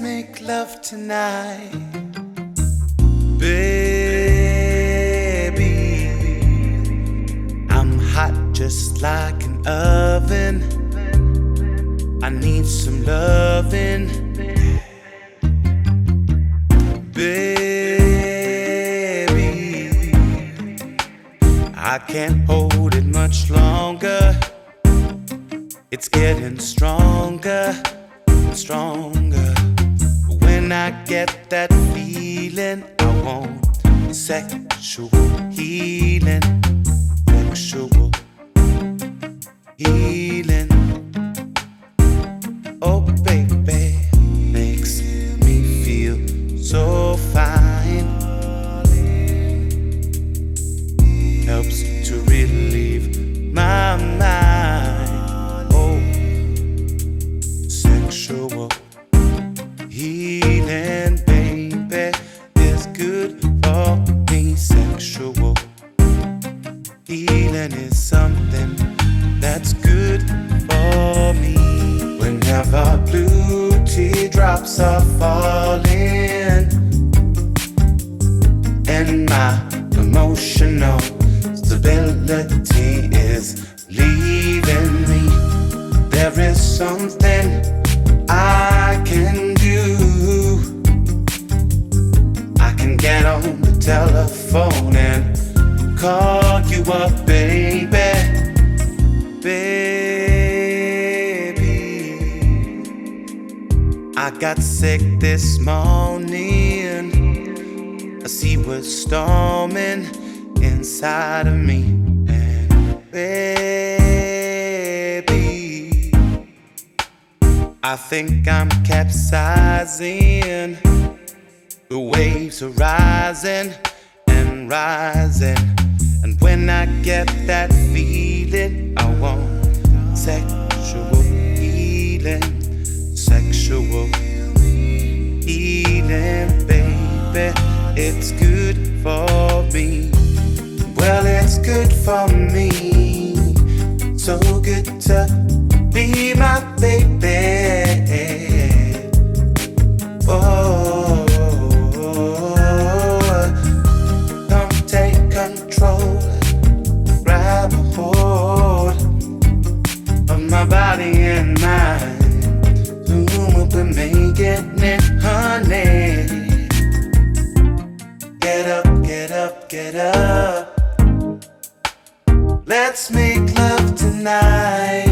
make love tonight. Baby, I'm hot just like an oven. I need some loving. Baby, I can't hold it much longer. It's getting stronger and stronger. When I get that feeling, I want sexual healing. Healing is something that's good for me. Whenever blue teardrops are falling, and my emotional stability is leaving me, there is something I can do. I can get on the telephone and call you up, baby. Baby, I got sick this morning. I see what's storming inside of me. And baby, I think I'm capsizing. The waves are rising and rising. When I get that feeling, I want sexual healing. Sexual healing, baby. It's good for me. Well, it's good for me. So good to Let's make love tonight.